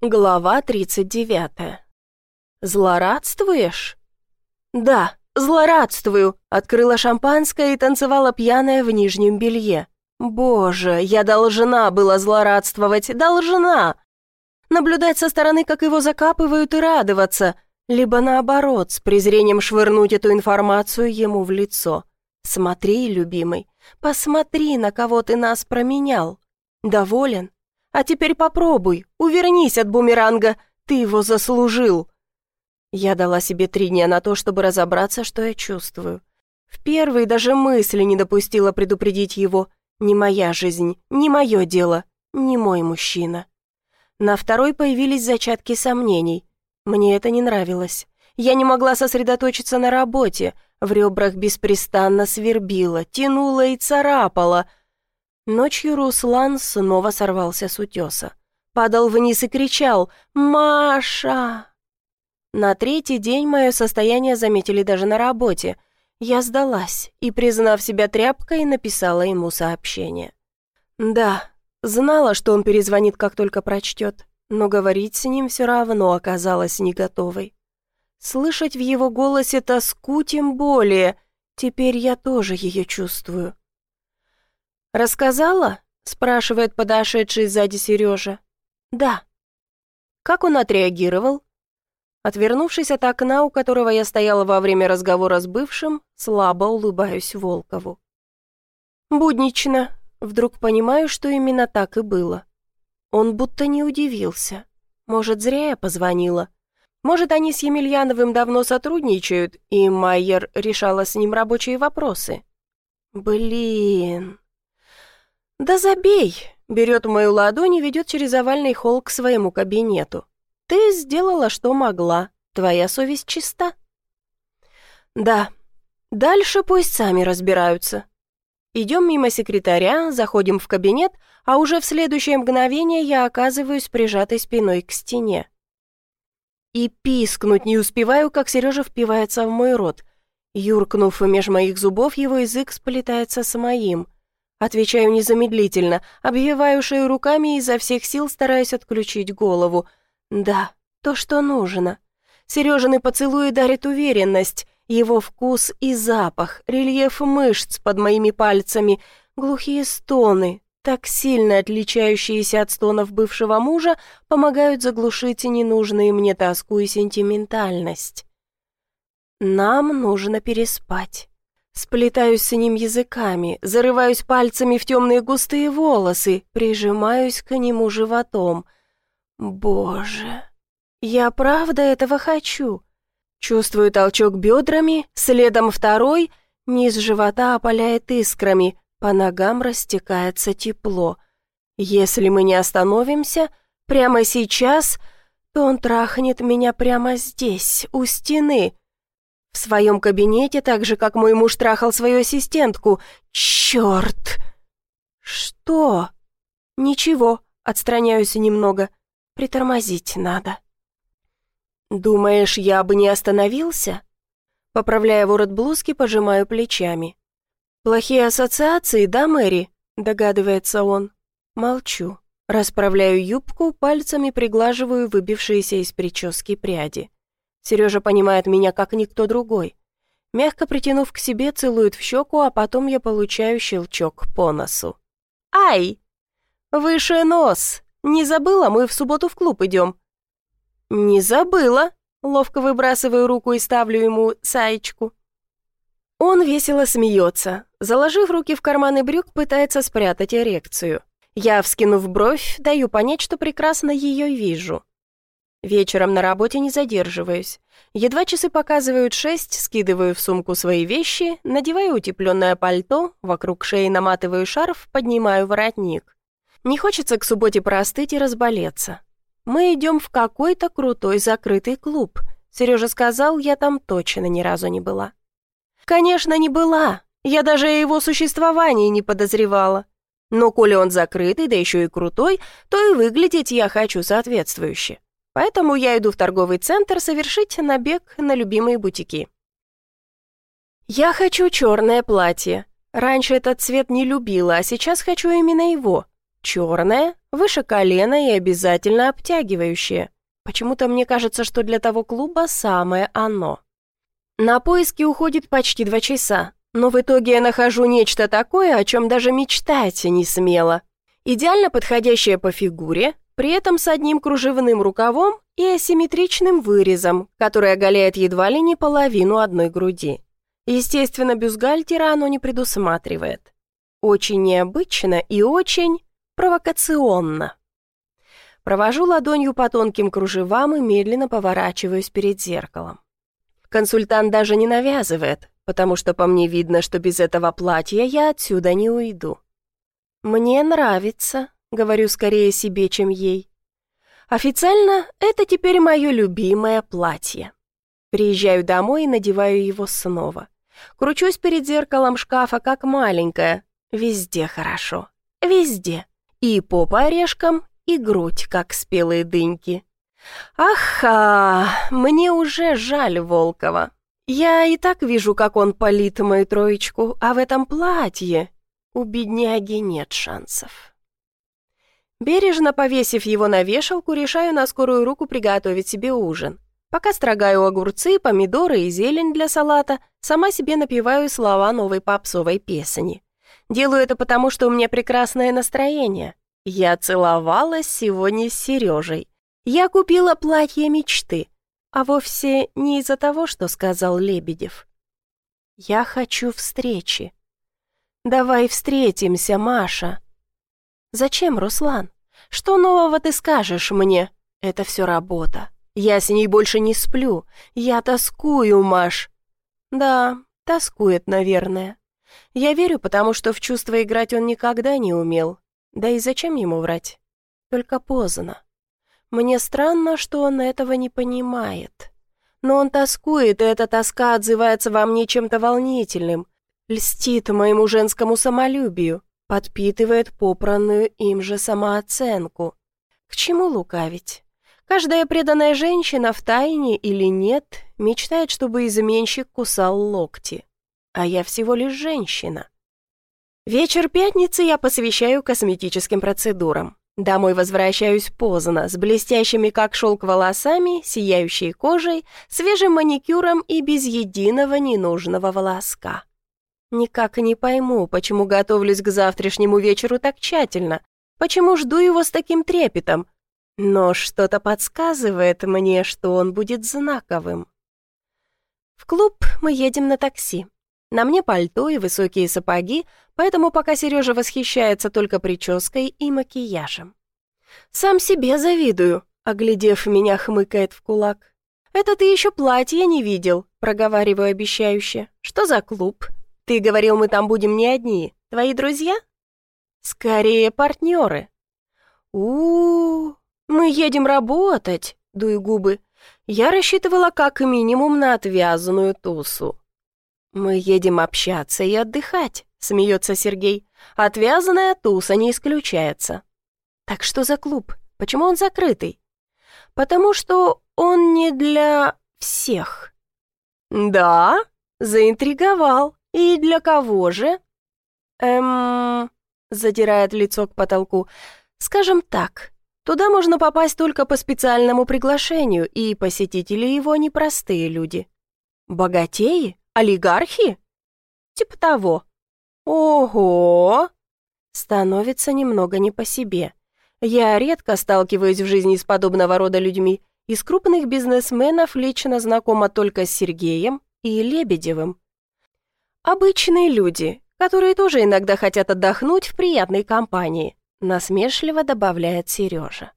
Глава 39. «Злорадствуешь?» «Да, злорадствую», — открыла шампанское и танцевала пьяная в нижнем белье. «Боже, я должна была злорадствовать, должна!» Наблюдать со стороны, как его закапывают, и радоваться, либо наоборот, с презрением швырнуть эту информацию ему в лицо. «Смотри, любимый, посмотри, на кого ты нас променял. Доволен?» А теперь попробуй, увернись от бумеранга, ты его заслужил». Я дала себе три дня на то, чтобы разобраться, что я чувствую. В первый даже мысли не допустила предупредить его. Не моя жизнь, не мое дело, не мой мужчина. На второй появились зачатки сомнений. Мне это не нравилось. Я не могла сосредоточиться на работе. В ребрах беспрестанно свербило, тянуло и царапало — Ночью Руслан снова сорвался с утеса. Падал вниз и кричал «Маша!». На третий день мое состояние заметили даже на работе. Я сдалась и, признав себя тряпкой, написала ему сообщение. Да, знала, что он перезвонит, как только прочтет, но говорить с ним все равно оказалась не готовой. Слышать в его голосе тоску тем более, теперь я тоже ее чувствую. «Рассказала?» — спрашивает подошедший сзади Сережа. «Да». «Как он отреагировал?» Отвернувшись от окна, у которого я стояла во время разговора с бывшим, слабо улыбаюсь Волкову. «Буднично. Вдруг понимаю, что именно так и было. Он будто не удивился. Может, зря я позвонила. Может, они с Емельяновым давно сотрудничают, и Майер решала с ним рабочие вопросы. Блин, «Да забей!» — берет мою ладонь и ведет через овальный холл к своему кабинету. «Ты сделала, что могла. Твоя совесть чиста». «Да. Дальше пусть сами разбираются». Идем мимо секретаря, заходим в кабинет, а уже в следующее мгновение я оказываюсь прижатой спиной к стене. И пискнуть не успеваю, как Сережа впивается в мой рот. Юркнув меж моих зубов, его язык сплетается с моим — Отвечаю незамедлительно, обвиваю шею руками и изо всех сил стараюсь отключить голову. Да, то, что нужно. Сережины поцелуи дарят уверенность, его вкус и запах, рельеф мышц под моими пальцами, глухие стоны, так сильно отличающиеся от стонов бывшего мужа, помогают заглушить ненужные мне тоску и сентиментальность. Нам нужно переспать. Сплетаюсь с ним языками, зарываюсь пальцами в темные густые волосы, прижимаюсь к нему животом. Боже, я правда этого хочу. Чувствую толчок бедрами, следом второй, низ живота опаляет искрами, по ногам растекается тепло. Если мы не остановимся, прямо сейчас, то он трахнет меня прямо здесь, у стены, в своем кабинете, так же, как мой муж трахал свою ассистентку. Черт! Что? Ничего, отстраняюсь немного. Притормозить надо. Думаешь, я бы не остановился? Поправляя ворот блузки, пожимаю плечами. Плохие ассоциации, да, Мэри? Догадывается он. Молчу. Расправляю юбку, пальцами приглаживаю выбившиеся из прически пряди. Сережа понимает меня как никто другой. Мягко притянув к себе, целует в щеку, а потом я получаю щелчок по носу. «Ай! Выше нос! Не забыла, мы в субботу в клуб идем». «Не забыла!» Ловко выбрасываю руку и ставлю ему саечку. Он весело смеется. Заложив руки в карманы брюк, пытается спрятать эрекцию. Я, вскинув бровь, даю понять, что прекрасно ее вижу. Вечером на работе не задерживаюсь. Едва часы показывают шесть, скидываю в сумку свои вещи, надеваю утепленное пальто, вокруг шеи наматываю шарф, поднимаю воротник. Не хочется к субботе простыть и разболеться. Мы идем в какой-то крутой закрытый клуб. Сережа сказал, я там точно ни разу не была. Конечно, не была. Я даже о его существовании не подозревала. Но коли он закрытый, да еще и крутой, то и выглядеть я хочу соответствующе. Поэтому я иду в торговый центр совершить набег на любимые бутики. Я хочу черное платье. Раньше этот цвет не любила, а сейчас хочу именно его. Черное, выше колена и обязательно обтягивающее. Почему-то мне кажется, что для того клуба самое оно. На поиски уходит почти два часа, но в итоге я нахожу нечто такое, о чем даже мечтать не смела. Идеально подходящее по фигуре, при этом с одним кружевным рукавом и асимметричным вырезом, который оголяет едва ли не половину одной груди. Естественно, бюстгальтера оно не предусматривает. Очень необычно и очень провокационно. Провожу ладонью по тонким кружевам и медленно поворачиваюсь перед зеркалом. Консультант даже не навязывает, потому что по мне видно, что без этого платья я отсюда не уйду. «Мне нравится», — говорю скорее себе, чем ей. «Официально это теперь мое любимое платье». Приезжаю домой и надеваю его снова. Кручусь перед зеркалом шкафа, как маленькая. Везде хорошо. Везде. И попа орешком, и грудь, как спелые дыньки. Аха, мне уже жаль Волкова. Я и так вижу, как он палит мою троечку, а в этом платье у бедняги нет шансов. Бережно повесив его на вешалку, решаю на скорую руку приготовить себе ужин. Пока строгаю огурцы, помидоры и зелень для салата, сама себе напеваю слова новой попсовой песни. Делаю это потому, что у меня прекрасное настроение. Я целовалась сегодня с Сережей. Я купила платье мечты, а вовсе не из-за того, что сказал Лебедев. Я хочу встречи. Давай встретимся, Маша. Зачем, Руслан? Что нового ты скажешь мне? Это все работа. Я с ней больше не сплю. Я тоскую, Маш. Да, тоскует, наверное. Я верю, потому что в чувства играть он никогда не умел. Да и зачем ему врать? Только поздно. Мне странно, что он этого не понимает. Но он тоскует, и эта тоска отзывается во мне чем-то волнительным, льстит моему женскому самолюбию, подпитывает попранную им же самооценку. К чему лукавить? Каждая преданная женщина, в тайне или нет, мечтает, чтобы изменщик кусал локти. А я всего лишь женщина. Вечер пятницы я посвящаю косметическим процедурам. Домой возвращаюсь поздно, с блестящими как шелк волосами, сияющей кожей, свежим маникюром и без единого ненужного волоска. Никак не пойму, почему готовлюсь к завтрашнему вечеру так тщательно, почему жду его с таким трепетом, но что-то подсказывает мне, что он будет знаковым. В клуб мы едем на такси. На мне пальто и высокие сапоги, поэтому пока Сережа восхищается только прической и макияжем. «Сам себе завидую», — оглядев меня, хмыкает в кулак. «Это ты еще платье не видел», — проговариваю обещающе. «Что за клуб? Ты говорил, мы там будем не одни. Твои друзья?» «Скорее партнеры». «У-у-у, мы едем работать», — дую губы. Я рассчитывала как минимум на отвязанную тусу. «Мы едем общаться и отдыхать», — смеется Сергей. «Отвязанная туса не исключается». «Так что за клуб? Почему он закрытый?» «Потому что он не для всех». «Да?» — заинтриговал. «И для кого же?» «Эм...» — задирает лицо к потолку. «Скажем так, туда можно попасть только по специальному приглашению, и посетители его непростые люди. Богатеи? Олигархи? Типа того. Ого! Становится немного не по себе. Я редко сталкиваюсь в жизни с подобного рода людьми. Из крупных бизнесменов лично знакома только с Сергеем и Лебедевым. Обычные люди, которые тоже иногда хотят отдохнуть в приятной компании, насмешливо добавляет Сережа.